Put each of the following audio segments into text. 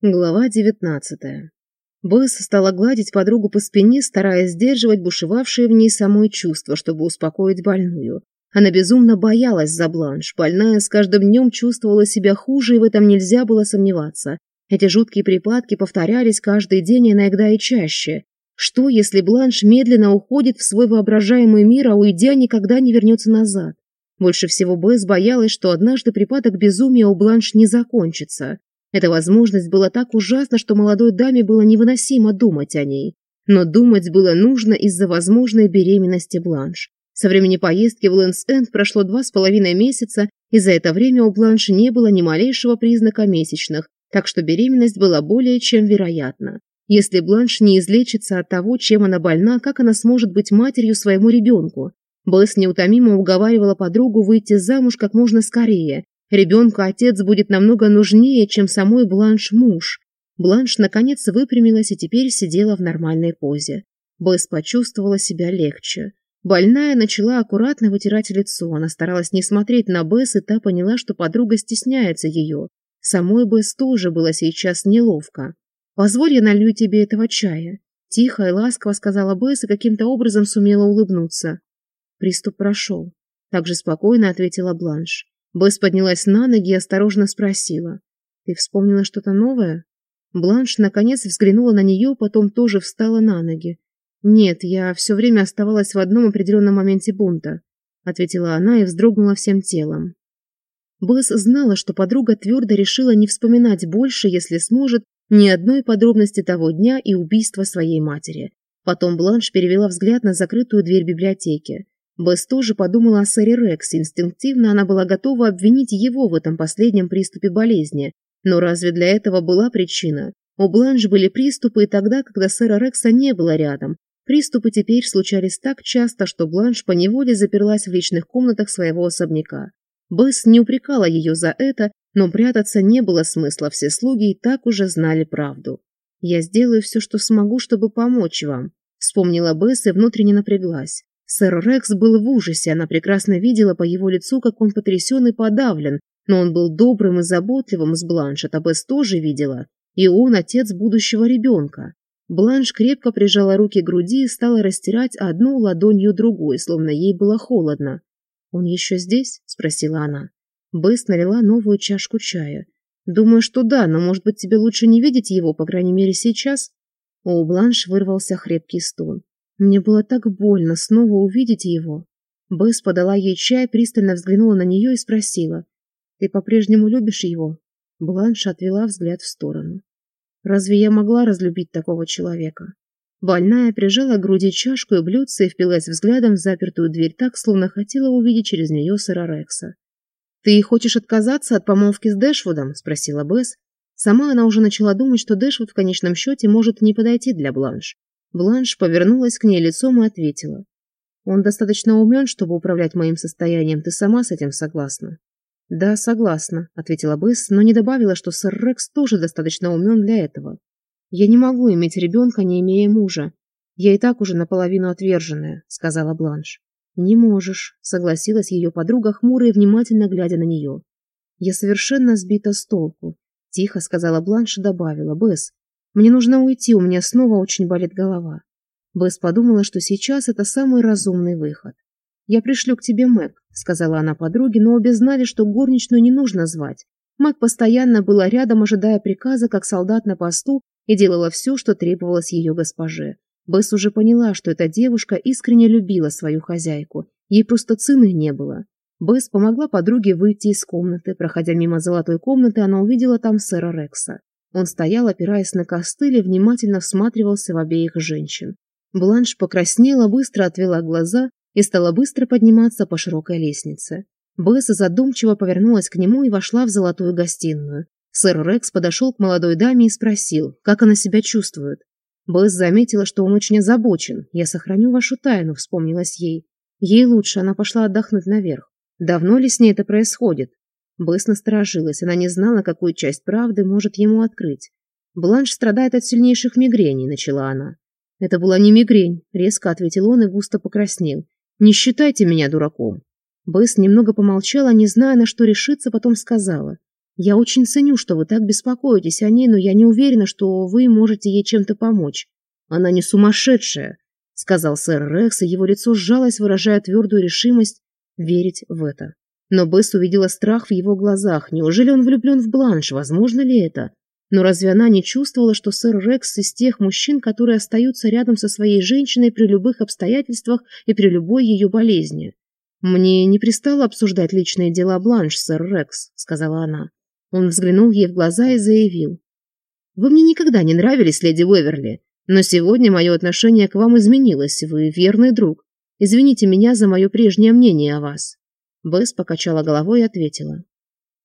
Глава 19. Бесс стала гладить подругу по спине, стараясь сдерживать бушевавшее в ней самое чувство, чтобы успокоить больную. Она безумно боялась за бланш, больная с каждым днем чувствовала себя хуже, и в этом нельзя было сомневаться. Эти жуткие припадки повторялись каждый день, иногда и чаще. Что, если бланш медленно уходит в свой воображаемый мир, а уйдя никогда не вернется назад? Больше всего Бесс боялась, что однажды припадок безумия у бланш не закончится. Эта возможность была так ужасна, что молодой даме было невыносимо думать о ней. Но думать было нужно из-за возможной беременности Бланш. Со времени поездки в Лэнс-Энд прошло два с половиной месяца, и за это время у Бланш не было ни малейшего признака месячных, так что беременность была более чем вероятна. Если Бланш не излечится от того, чем она больна, как она сможет быть матерью своему ребенку? Блэс неутомимо уговаривала подругу выйти замуж как можно скорее, Ребенку отец будет намного нужнее, чем самой Бланш муж. Бланш наконец выпрямилась и теперь сидела в нормальной позе. Бесс почувствовала себя легче. Больная начала аккуратно вытирать лицо. Она старалась не смотреть на Бесс, и та поняла, что подруга стесняется ее. Самой Бесс тоже было сейчас неловко. «Позволь, я налью тебе этого чая», – тихо и ласково сказала Бесс и каким-то образом сумела улыбнуться. Приступ прошел. Также спокойно ответила Бланш. Блэс поднялась на ноги и осторожно спросила. «Ты вспомнила что-то новое?» Бланш наконец взглянула на нее, потом тоже встала на ноги. «Нет, я все время оставалась в одном определенном моменте бунта», ответила она и вздрогнула всем телом. Блэс знала, что подруга твердо решила не вспоминать больше, если сможет, ни одной подробности того дня и убийства своей матери. Потом Бланш перевела взгляд на закрытую дверь библиотеки. Бесс тоже подумала о сэре Рексе. Инстинктивно она была готова обвинить его в этом последнем приступе болезни. Но разве для этого была причина? У Бланш были приступы и тогда, когда сэра Рекса не было рядом. Приступы теперь случались так часто, что Бланш поневоле заперлась в личных комнатах своего особняка. Бесс не упрекала ее за это, но прятаться не было смысла, все слуги и так уже знали правду. «Я сделаю все, что смогу, чтобы помочь вам», — вспомнила Бесс и внутренне напряглась. Сэр Рекс был в ужасе, она прекрасно видела по его лицу, как он потрясен и подавлен, но он был добрым и заботливым с Бланш, а это Бесс тоже видела, и он отец будущего ребенка. Бланш крепко прижала руки к груди и стала растирать одну ладонью другой, словно ей было холодно. «Он еще здесь?» – спросила она. Бесс налила новую чашку чая. «Думаю, что да, но, может быть, тебе лучше не видеть его, по крайней мере, сейчас?» У Бланш вырвался хрипкий стон. Мне было так больно снова увидеть его. Бесс подала ей чай, пристально взглянула на нее и спросила. «Ты по-прежнему любишь его?» Бланш отвела взгляд в сторону. «Разве я могла разлюбить такого человека?» Больная прижала к груди чашку и блюдце и впилась взглядом в запертую дверь так, словно хотела увидеть через нее сэра Рекса. «Ты хочешь отказаться от помолвки с Дэшвудом?» – спросила Бесс. Сама она уже начала думать, что Дэшвуд в конечном счете может не подойти для Бланш. Бланш повернулась к ней лицом и ответила. «Он достаточно умен, чтобы управлять моим состоянием. Ты сама с этим согласна?» «Да, согласна», — ответила Бесс, но не добавила, что сэр Рекс тоже достаточно умен для этого. «Я не могу иметь ребенка, не имея мужа. Я и так уже наполовину отверженная», — сказала Бланш. «Не можешь», — согласилась ее подруга, хмурая, внимательно глядя на нее. «Я совершенно сбита с толку», — тихо сказала Бланш и добавила. «Бесс, мне нужно уйти, у меня снова очень болит голова. Бесс подумала, что сейчас это самый разумный выход. «Я пришлю к тебе Мэг», — сказала она подруге, но обе знали, что горничную не нужно звать. Мэг постоянно была рядом, ожидая приказа, как солдат на посту, и делала все, что требовалось ее госпоже. Бесс уже поняла, что эта девушка искренне любила свою хозяйку. Ей просто цены не было. Бесс помогла подруге выйти из комнаты. Проходя мимо золотой комнаты, она увидела там сэра Рекса. Он стоял, опираясь на костыль и внимательно всматривался в обеих женщин. Бланш покраснела, быстро отвела глаза и стала быстро подниматься по широкой лестнице. Бесса задумчиво повернулась к нему и вошла в золотую гостиную. Сэр Рекс подошел к молодой даме и спросил, как она себя чувствует. Бесс заметила, что он очень озабочен. «Я сохраню вашу тайну», — вспомнилась ей. Ей лучше, она пошла отдохнуть наверх. Давно ли с ней это происходит? Блэс насторожилась, она не знала, какую часть правды может ему открыть. «Бланш страдает от сильнейших мигрений», — начала она. «Это была не мигрень», — резко ответил он и густо покраснел. «Не считайте меня дураком». Бэс немного помолчала, не зная, на что решиться, потом сказала. «Я очень ценю, что вы так беспокоитесь о ней, но я не уверена, что вы можете ей чем-то помочь. Она не сумасшедшая», — сказал сэр Рекс, и его лицо сжалось, выражая твердую решимость верить в это. Но Бесс увидела страх в его глазах. Неужели он влюблен в Бланш? Возможно ли это? Но разве она не чувствовала, что сэр Рекс из тех мужчин, которые остаются рядом со своей женщиной при любых обстоятельствах и при любой ее болезни? «Мне не пристало обсуждать личные дела Бланш, сэр Рекс», — сказала она. Он взглянул ей в глаза и заявил. «Вы мне никогда не нравились, леди Уэверли, но сегодня мое отношение к вам изменилось, вы верный друг. Извините меня за мое прежнее мнение о вас». Блэс покачала головой и ответила.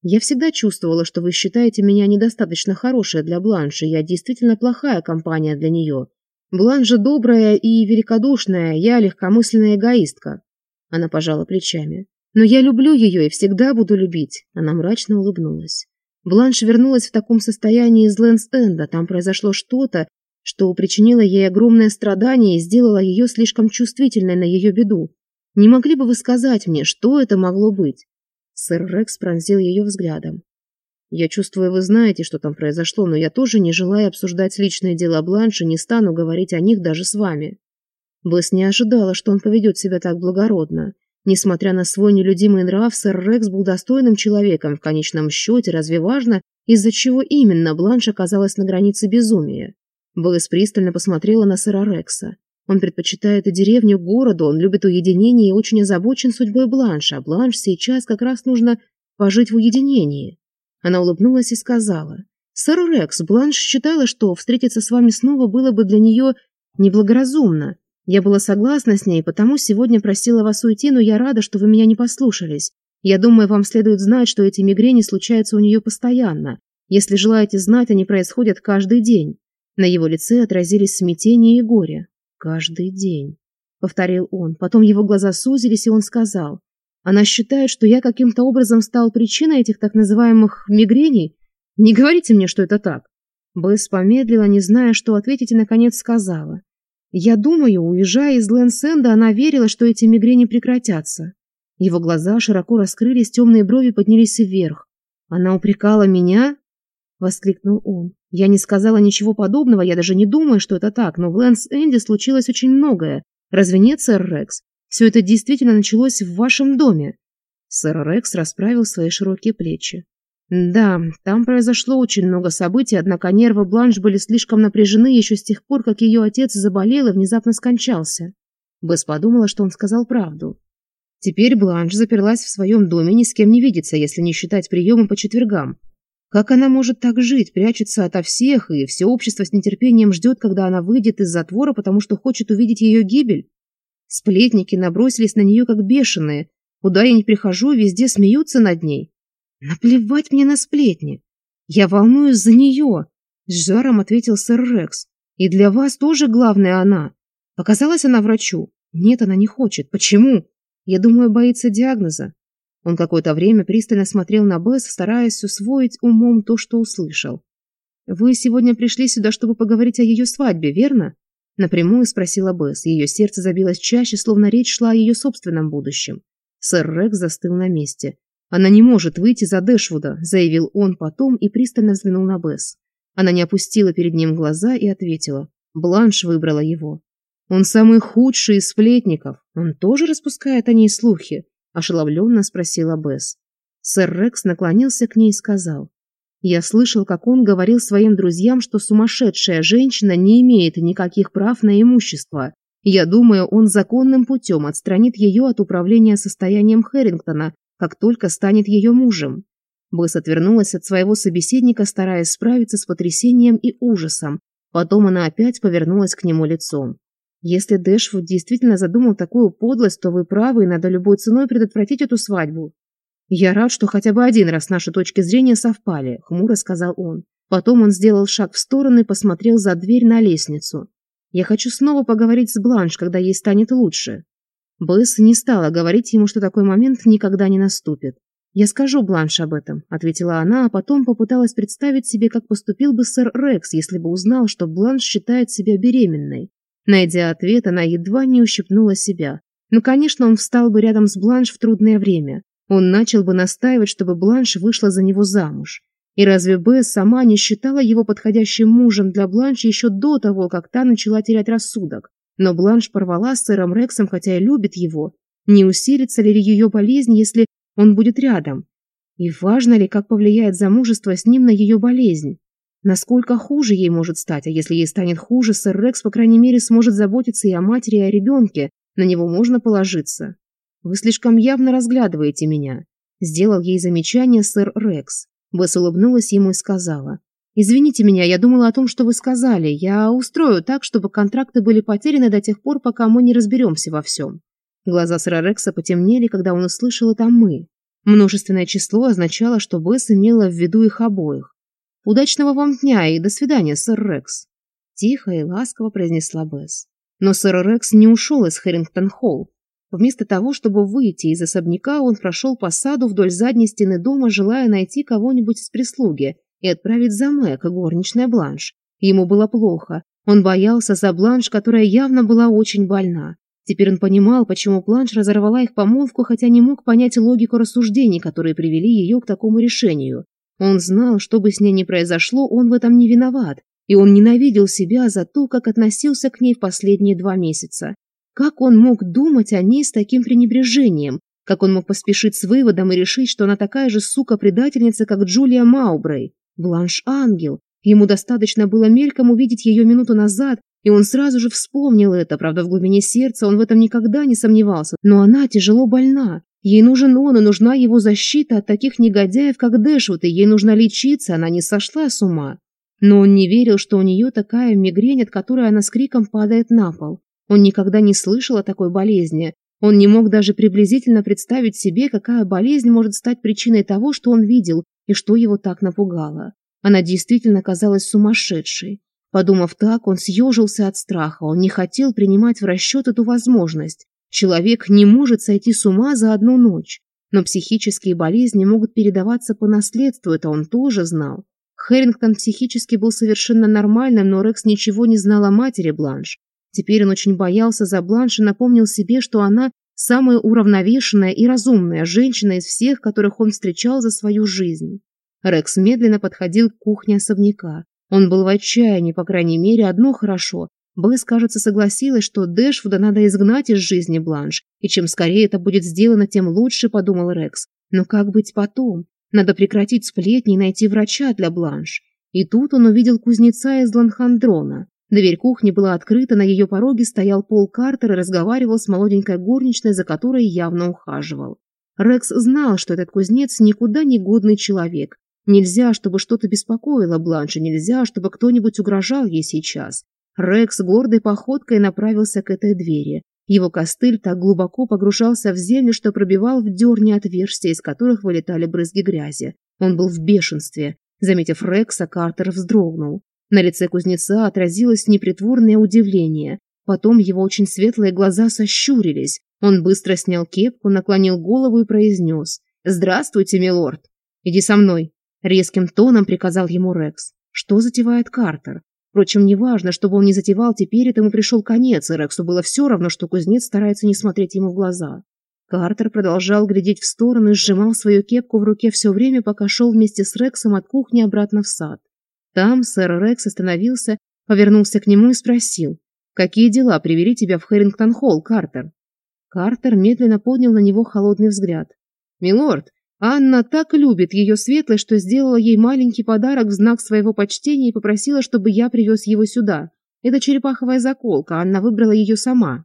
«Я всегда чувствовала, что вы считаете меня недостаточно хорошей для Бланши. Я действительно плохая компания для нее. Бланжа добрая и великодушная, я легкомысленная эгоистка». Она пожала плечами. «Но я люблю ее и всегда буду любить». Она мрачно улыбнулась. Бланш вернулась в таком состоянии из Лэнс-Энда. Там произошло что-то, что причинило ей огромное страдание и сделало ее слишком чувствительной на ее беду. Не могли бы вы сказать мне, что это могло быть?» Сэр Рекс пронзил ее взглядом. «Я чувствую, вы знаете, что там произошло, но я тоже, не желаю обсуждать личные дела Бланши, не стану говорить о них даже с вами». Бесс не ожидала, что он поведет себя так благородно. Несмотря на свой нелюдимый нрав, сэр Рекс был достойным человеком в конечном счете, разве важно, из-за чего именно Бланш оказалась на границе безумия? Бесс пристально посмотрела на сэра Рекса. Он предпочитает и деревню городу, он любит уединение и очень озабочен судьбой Бланша. Бланш сейчас как раз нужно пожить в уединении. Она улыбнулась и сказала. «Сэр Рекс, Бланш считала, что встретиться с вами снова было бы для нее неблагоразумно. Я была согласна с ней, потому сегодня просила вас уйти, но я рада, что вы меня не послушались. Я думаю, вам следует знать, что эти мигрени случаются у нее постоянно. Если желаете знать, они происходят каждый день». На его лице отразились смятение и горе каждый день», — повторил он. Потом его глаза сузились, и он сказал. «Она считает, что я каким-то образом стал причиной этих так называемых мигрений? Не говорите мне, что это так». Бесс помедлила, не зная, что ответить, и, наконец, сказала. «Я думаю, уезжая из Лэнсенда, она верила, что эти мигрени прекратятся». Его глаза широко раскрылись, темные брови поднялись вверх. «Она упрекала меня?» воскликнул он. Я не сказала ничего подобного, я даже не думаю, что это так, но в Лэнс Энди случилось очень многое. Разве нет, сэр Рекс? Все это действительно началось в вашем доме. Сэр Рекс расправил свои широкие плечи. Да, там произошло очень много событий, однако нервы Бланш были слишком напряжены еще с тех пор, как ее отец заболел и внезапно скончался. Бесс подумала, что он сказал правду. Теперь Бланш заперлась в своем доме, ни с кем не видится, если не считать приемы по четвергам. Как она может так жить, прячется ото всех, и все общество с нетерпением ждет, когда она выйдет из затвора, потому что хочет увидеть ее гибель? Сплетники набросились на нее как бешеные. Куда я не прихожу, везде смеются над ней. Наплевать мне на сплетни. Я волнуюсь за нее, — с жаром ответил сэр Рекс. И для вас тоже главная она. Показалась она врачу. Нет, она не хочет. Почему? Я думаю, боится диагноза. Он какое-то время пристально смотрел на Бесс, стараясь усвоить умом то, что услышал. «Вы сегодня пришли сюда, чтобы поговорить о ее свадьбе, верно?» Напрямую спросила Бесс. Ее сердце забилось чаще, словно речь шла о ее собственном будущем. Сэр Рекс застыл на месте. «Она не может выйти за Дэшвуда», – заявил он потом и пристально взглянул на Бесс. Она не опустила перед ним глаза и ответила. Бланш выбрала его. «Он самый худший из сплетников. Он тоже распускает о ней слухи ошеломленно спросила Бесс. Сэр Рекс наклонился к ней и сказал. «Я слышал, как он говорил своим друзьям, что сумасшедшая женщина не имеет никаких прав на имущество. Я думаю, он законным путем отстранит ее от управления состоянием Хэрингтона, как только станет ее мужем». Бесс отвернулась от своего собеседника, стараясь справиться с потрясением и ужасом. Потом она опять повернулась к нему лицом. Если Дэшвуд действительно задумал такую подлость, то вы правы, и надо любой ценой предотвратить эту свадьбу. Я рад, что хотя бы один раз наши точки зрения совпали, хмуро сказал он. Потом он сделал шаг в сторону и посмотрел за дверь на лестницу. Я хочу снова поговорить с Бланш, когда ей станет лучше. Бесс не стала говорить ему, что такой момент никогда не наступит. «Я скажу Бланш об этом», — ответила она, а потом попыталась представить себе, как поступил бы сэр Рекс, если бы узнал, что Бланш считает себя беременной. Найдя ответ, она едва не ущипнула себя. Ну, конечно, он встал бы рядом с Бланш в трудное время. Он начал бы настаивать, чтобы Бланш вышла за него замуж. И разве Б сама не считала его подходящим мужем для Бланш еще до того, как та начала терять рассудок? Но Бланш порвала с сэром Рексом, хотя и любит его. Не усилится ли ее болезнь, если он будет рядом? И важно ли, как повлияет замужество с ним на ее болезнь? Насколько хуже ей может стать, а если ей станет хуже, сэр Рекс, по крайней мере, сможет заботиться и о матери, и о ребенке. На него можно положиться. Вы слишком явно разглядываете меня. Сделал ей замечание сэр Рекс. Бесс улыбнулась ему и сказала. «Извините меня, я думала о том, что вы сказали. Я устрою так, чтобы контракты были потеряны до тех пор, пока мы не разберемся во всем». Глаза сэра Рекса потемнели, когда он услышал это «мы». Множественное число означало, что Бесс имела в виду их обоих удачного вам дня и до свидания сэр рекс тихо и ласково произнесла бэс но сэр рекс не ушел из хэрингтон холл Вместо того, чтобы выйти из особняка, он прошел по саду вдоль задней стены дома, желая найти кого-нибудь из прислуги и отправить за Мэг, горничная Бланш. Ему было плохо. Он боялся за Бланш, которая явно была очень больна. Теперь он понимал, почему Бланш разорвала их помолвку, хотя не мог понять логику рассуждений, которые привели ее к такому решению. Он знал, что бы с ней ни произошло, он в этом не виноват, и он ненавидел себя за то, как относился к ней в последние два месяца. Как он мог думать о ней с таким пренебрежением? Как он мог поспешить с выводом и решить, что она такая же сука-предательница, как Джулия Маубрей? Бланш Ангел. Ему достаточно было мельком увидеть ее минуту назад, и он сразу же вспомнил это, правда, в глубине сердца он в этом никогда не сомневался, но она тяжело больна, Ей нужен он, и нужна его защита от таких негодяев, как Дэшут, и ей нужно лечиться, она не сошла с ума. Но он не верил, что у нее такая мигрень, от которой она с криком падает на пол. Он никогда не слышал о такой болезни. Он не мог даже приблизительно представить себе, какая болезнь может стать причиной того, что он видел, и что его так напугало. Она действительно казалась сумасшедшей. Подумав так, он съежился от страха, он не хотел принимать в расчет эту возможность. Человек не может сойти с ума за одну ночь, но психические болезни могут передаваться по наследству, это он тоже знал. Хэрингтон психически был совершенно нормальным, но Рекс ничего не знал о матери Бланш. Теперь он очень боялся за Бланш и напомнил себе, что она самая уравновешенная и разумная женщина из всех, которых он встречал за свою жизнь. Рекс медленно подходил к кухне особняка. Он был в отчаянии, по крайней мере, одно хорошо. Блэс, кажется, согласилась, что Дэшвуда надо изгнать из жизни Бланш, и чем скорее это будет сделано, тем лучше, подумал Рекс. Но как быть потом? Надо прекратить сплетни и найти врача для Бланш. И тут он увидел кузнеца из Ланхандрона. Дверь кухни была открыта, на ее пороге стоял Пол Картер и разговаривал с молоденькой горничной, за которой явно ухаживал. Рекс знал, что этот кузнец никуда не годный человек. Нельзя, чтобы что-то беспокоило Бланша, нельзя, чтобы кто-нибудь угрожал ей сейчас. Рекс, гордой походкой, направился к этой двери. Его костыль так глубоко погружался в землю, что пробивал в дерне отверстия, из которых вылетали брызги грязи. Он был в бешенстве. Заметив Рекса, Картер вздрогнул. На лице кузнеца отразилось непритворное удивление. Потом его очень светлые глаза сощурились. Он быстро снял кепку, наклонил голову и произнес «Здравствуйте, милорд! Иди со мной!» Резким тоном приказал ему Рекс. Что затевает Картер? Впрочем, неважно, что он не затевал, теперь этому пришел конец, и Рексу было все равно, что кузнец старается не смотреть ему в глаза. Картер продолжал глядеть в сторону и сжимал свою кепку в руке все время, пока шел вместе с Рексом от кухни обратно в сад. Там сэр Рекс остановился, повернулся к нему и спросил, «Какие дела привели тебя в Хэрингтон-холл, Картер?» Картер медленно поднял на него холодный взгляд. «Милорд, Анна так любит ее светлость, что сделала ей маленький подарок в знак своего почтения и попросила, чтобы я привез его сюда. Это черепаховая заколка, Анна выбрала ее сама.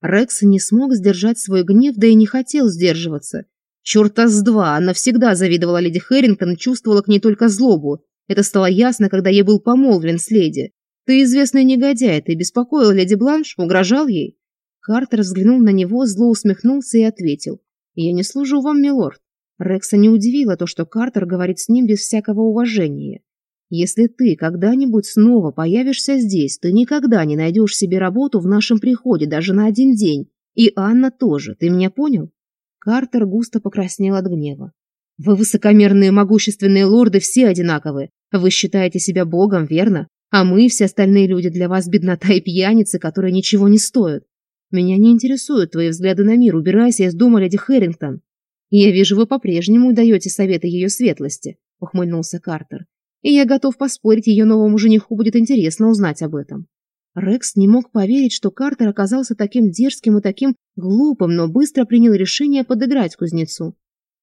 Рекс не смог сдержать свой гнев, да и не хотел сдерживаться. Черта с два, Она всегда завидовала леди Хэрингтон и чувствовала к ней только злобу. Это стало ясно, когда ей был помолвлен с леди. Ты известный негодяй, ты беспокоил леди Бланш, угрожал ей? Картер взглянул на него, зло усмехнулся и ответил. Я не служу вам, милорд. Рекса не удивило то, что Картер говорит с ним без всякого уважения. «Если ты когда-нибудь снова появишься здесь, ты никогда не найдешь себе работу в нашем приходе даже на один день. И Анна тоже, ты меня понял?» Картер густо покраснел от гнева. «Вы высокомерные могущественные лорды все одинаковы. Вы считаете себя богом, верно? А мы, все остальные люди, для вас беднота и пьяницы, которые ничего не стоят. Меня не интересуют твои взгляды на мир. Убирайся из дома, леди Хэрингтон. Я вижу, вы по-прежнему даете советы ее светлости», — ухмыльнулся Картер. «И я готов поспорить, ее новому жениху будет интересно узнать об этом». Рекс не мог поверить, что Картер оказался таким дерзким и таким глупым, но быстро принял решение подыграть кузнецу.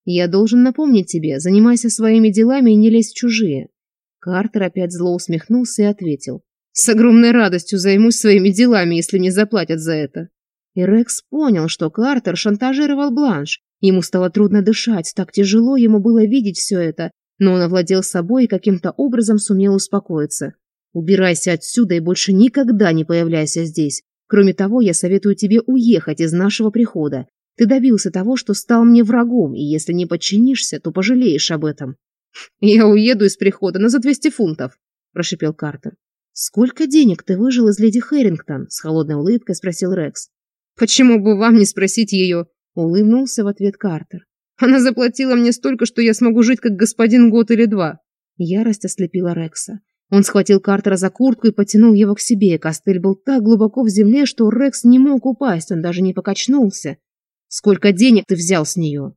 «Я должен напомнить тебе, занимайся своими делами и не лезь в чужие». Картер опять зло усмехнулся и ответил. «С огромной радостью займусь своими делами, если мне заплатят за это». И Рекс понял, что Картер шантажировал Бланш, Ему стало трудно дышать, так тяжело ему было видеть все это, но он овладел собой и каким-то образом сумел успокоиться. «Убирайся отсюда и больше никогда не появляйся здесь. Кроме того, я советую тебе уехать из нашего прихода. Ты добился того, что стал мне врагом, и если не подчинишься, то пожалеешь об этом». «Хм, «Я уеду из прихода, на за 200 фунтов», – прошипел Картер. «Сколько денег ты выжил из леди Хэрингтон?» – с холодной улыбкой спросил Рекс. «Почему бы вам не спросить ее?» Улыбнулся в ответ Картер. Она заплатила мне столько, что я смогу жить как господин год или два. Ярость ослепила Рекса. Он схватил Картера за куртку и потянул его к себе. Костыль был так глубоко в земле, что Рекс не мог упасть, он даже не покачнулся. «Сколько денег ты взял с нее?»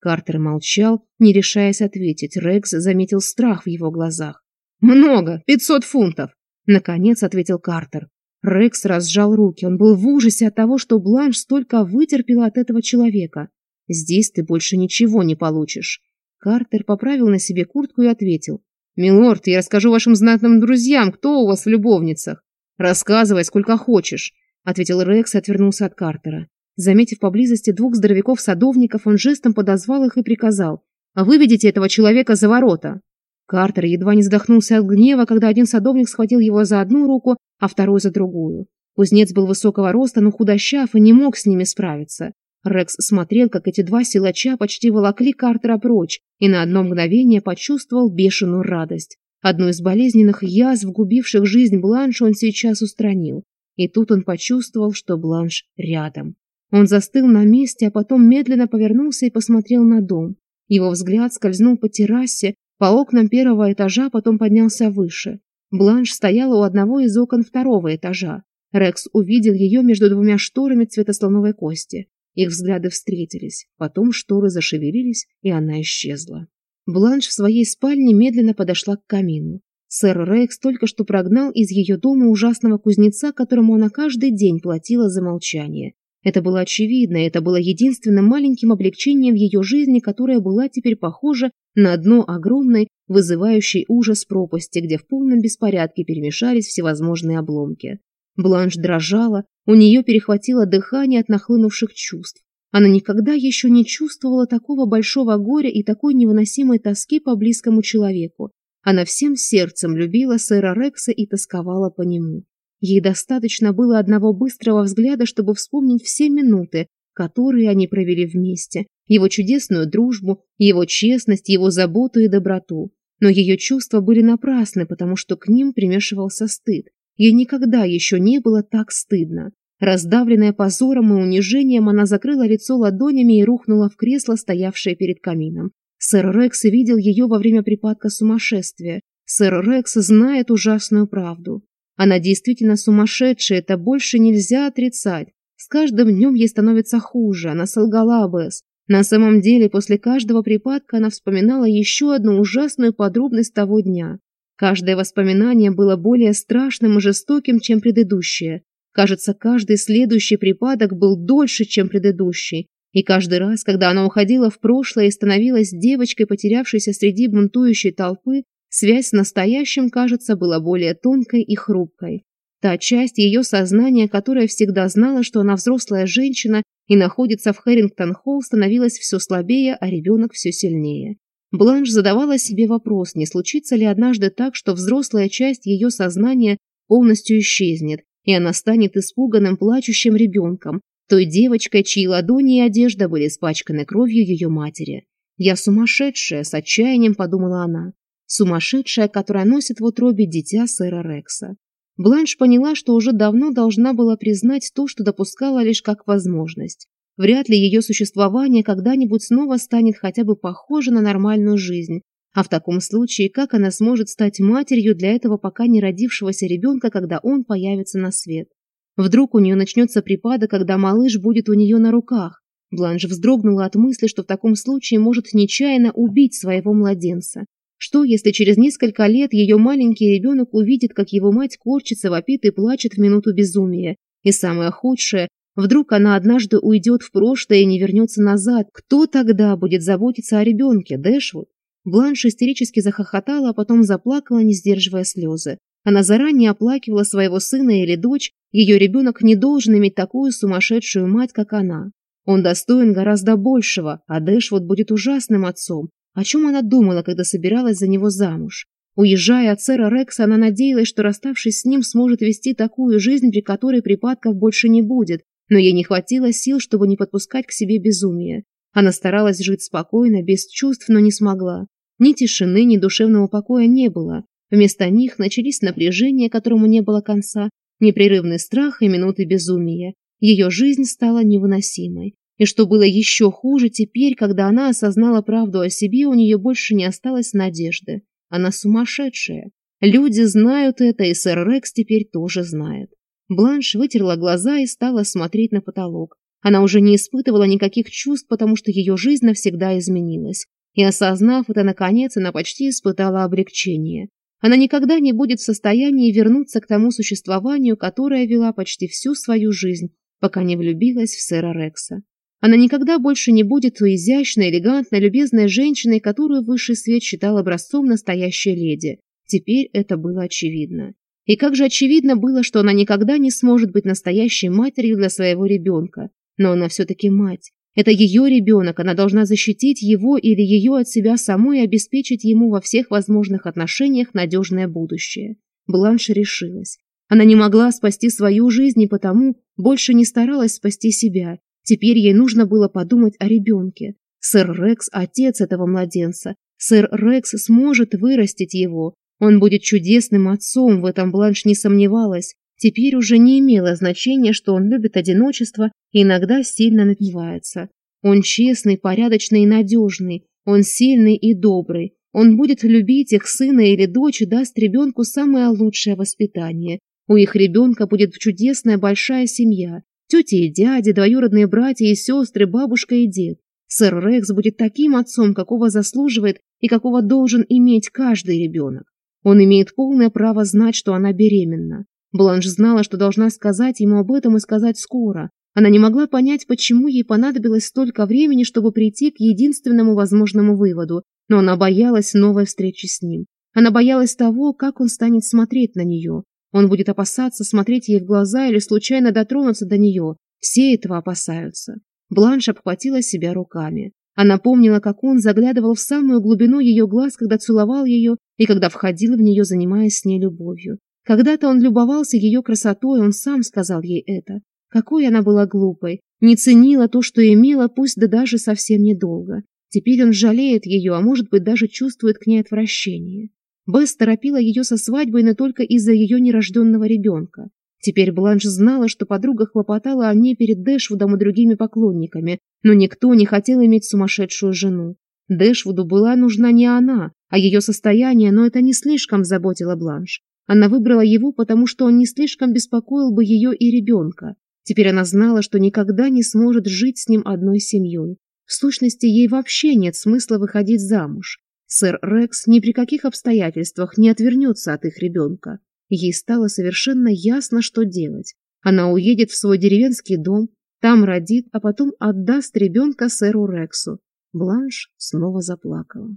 Картер молчал, не решаясь ответить. Рекс заметил страх в его глазах. «Много! Пятьсот фунтов!» Наконец ответил Картер. Рекс разжал руки. Он был в ужасе от того, что Бланш столько вытерпела от этого человека. «Здесь ты больше ничего не получишь». Картер поправил на себе куртку и ответил. «Милорд, я расскажу вашим знатным друзьям, кто у вас в любовницах. Рассказывай, сколько хочешь», — ответил Рекс и отвернулся от Картера. Заметив поблизости двух здоровяков-садовников, он жестом подозвал их и приказал. «Выведите этого человека за ворота». Картер едва не задохнулся от гнева, когда один садовник схватил его за одну руку, а второй за другую. Кузнец был высокого роста, но худощав и не мог с ними справиться. Рекс смотрел, как эти два силача почти волокли Картера прочь, и на одно мгновение почувствовал бешеную радость. Одну из болезненных язв, губивших жизнь Бланш, он сейчас устранил. И тут он почувствовал, что Бланш рядом. Он застыл на месте, а потом медленно повернулся и посмотрел на дом. Его взгляд скользнул по террасе, по окнам первого этажа потом поднялся выше. Бланш стояла у одного из окон второго этажа. Рекс увидел ее между двумя шторами цвета слоновой кости. Их взгляды встретились, потом шторы зашевелились, и она исчезла. Бланш в своей спальне медленно подошла к камину. Сэр Рекс только что прогнал из ее дома ужасного кузнеца, которому она каждый день платила за молчание, это было очевидно, это было единственным маленьким облегчением в ее жизни, которая была теперь похожа на дно огромной, вызывающей ужас пропасти, где в полном беспорядке перемешались всевозможные обломки. Бланш дрожала, у нее перехватило дыхание от нахлынувших чувств. Она никогда еще не чувствовала такого большого горя и такой невыносимой тоски по близкому человеку. Она всем сердцем любила сэра Рекса и тосковала по нему. Ей достаточно было одного быстрого взгляда, чтобы вспомнить все минуты, которые они провели вместе, его чудесную дружбу, его честность, его заботу и доброту. Но ее чувства были напрасны, потому что к ним примешивался стыд. Ей никогда еще не было так стыдно. Раздавленная позором и унижением, она закрыла лицо ладонями и рухнула в кресло, стоявшее перед камином. Сэр Рекс видел ее во время припадка сумасшествия. Сэр Рекс знает ужасную правду. Она действительно сумасшедшая, это больше нельзя отрицать. С каждым днем ей становится хуже, она солгала Бесс. На самом деле, после каждого припадка она вспоминала еще одну ужасную подробность того дня. Каждое воспоминание было более страшным и жестоким, чем предыдущее. Кажется, каждый следующий припадок был дольше, чем предыдущий. И каждый раз, когда она уходила в прошлое и становилась девочкой, потерявшейся среди бунтующей толпы, Связь с настоящим кажется была более тонкой и хрупкой. Та часть ее сознания, которая всегда знала, что она взрослая женщина и находится в Хэрингтон-Холл, становилась все слабее, а ребенок все сильнее. Бланш задавала себе вопрос, не случится ли однажды так, что взрослая часть ее сознания полностью исчезнет, и она станет испуганным, плачущим ребенком, той девочкой, чьи ладони и одежда были испачканы кровью ее матери. «Я сумасшедшая!» – с отчаянием подумала она сумасшедшая, которая носит в утробе дитя сэра Рекса. Бланш поняла, что уже давно должна была признать то, что допускала лишь как возможность. Вряд ли ее существование когда-нибудь снова станет хотя бы похоже на нормальную жизнь. А в таком случае, как она сможет стать матерью для этого пока не родившегося ребенка, когда он появится на свет? Вдруг у нее начнется припадок, когда малыш будет у нее на руках. Бланш вздрогнула от мысли, что в таком случае может нечаянно убить своего младенца. Что, если через несколько лет ее маленький ребенок увидит, как его мать корчится, вопит и плачет в минуту безумия? И самое худшее, вдруг она однажды уйдет в прошлое и не вернется назад. Кто тогда будет заботиться о ребенке, Дэшвуд? Бланш истерически захохотала, а потом заплакала, не сдерживая слезы. Она заранее оплакивала своего сына или дочь, ее ребенок не должен иметь такую сумасшедшую мать, как она. Он достоин гораздо большего, а Дэшвуд будет ужасным отцом, а о чем она думала, когда собиралась за него замуж. Уезжая от сэра Рекса, она надеялась, что, расставшись с ним, сможет вести такую жизнь, при которой припадков больше не будет, но ей не хватило сил, чтобы не подпускать к себе безумие. Она старалась жить спокойно, без чувств, но не смогла. Ни тишины, ни душевного покоя не было. Вместо них начались напряжения, которому не было конца, непрерывный страх и минуты безумия. Ее жизнь стала невыносимой и что было еще хуже теперь, когда она осознала правду о себе, у нее больше не осталось надежды. Она сумасшедшая. Люди знают это, и сэр Рекс теперь тоже знает. Бланш вытерла глаза и стала смотреть на потолок. Она уже не испытывала никаких чувств, потому что ее жизнь навсегда изменилась. И осознав это, наконец, она почти испытала облегчение. Она никогда не будет в состоянии вернуться к тому существованию, которое вела почти всю свою жизнь, пока не влюбилась в сэра Рекса. Она никогда больше не будет той изящной, элегантной, любезной женщиной, которую высший свет считал образцом настоящей леди. Теперь это было очевидно. И как же очевидно было, что она никогда не сможет быть настоящей матерью для своего ребенка. Но она все-таки мать. Это ее ребенок, она должна защитить его или ее от себя самой и обеспечить ему во всех возможных отношениях надежное будущее. Бланш решилась. Она не могла спасти свою жизнь и потому больше не старалась спасти себя, Теперь ей нужно было подумать о ребенке. Сэр Рекс – отец этого младенца. Сэр Рекс сможет вырастить его. Он будет чудесным отцом, в этом Бланш не сомневалась. Теперь уже не имело значения, что он любит одиночество и иногда сильно напивается. Он честный, порядочный и надежный. Он сильный и добрый. Он будет любить их сына или дочь и даст ребенку самое лучшее воспитание. У их ребенка будет чудесная большая семья тети и дяди, двоюродные братья и сестры, бабушка и дед. Сэр Рекс будет таким отцом, какого заслуживает и какого должен иметь каждый ребенок. Он имеет полное право знать, что она беременна. Бланш знала, что должна сказать ему об этом и сказать скоро. Она не могла понять, почему ей понадобилось столько времени, чтобы прийти к единственному возможному выводу, но она боялась новой встречи с ним. Она боялась того, как он станет смотреть на нее, он будет опасаться смотреть ей в глаза или случайно дотронуться до нее. Все этого опасаются. Бланш обхватила себя руками. Она помнила, как он заглядывал в самую глубину ее глаз, когда целовал ее и когда входил в нее, занимаясь с ней любовью. Когда-то он любовался ее красотой, он сам сказал ей это. Какой она была глупой, не ценила то, что имела, пусть да даже совсем недолго. Теперь он жалеет ее, а может быть даже чувствует к ней отвращение. Бесс торопила ее со свадьбой, но только из-за ее нерожденного ребенка. Теперь Бланш знала, что подруга хлопотала о ней перед Дэшвудом и другими поклонниками, но никто не хотел иметь сумасшедшую жену. Дэшвуду была нужна не она, а ее состояние, но это не слишком заботило Бланш. Она выбрала его, потому что он не слишком беспокоил бы ее и ребенка. Теперь она знала, что никогда не сможет жить с ним одной семьей. В сущности, ей вообще нет смысла выходить замуж. Сэр Рекс ни при каких обстоятельствах не отвернется от их ребенка. Ей стало совершенно ясно, что делать. Она уедет в свой деревенский дом, там родит, а потом отдаст ребенка сэру Рексу. Бланш снова заплакала.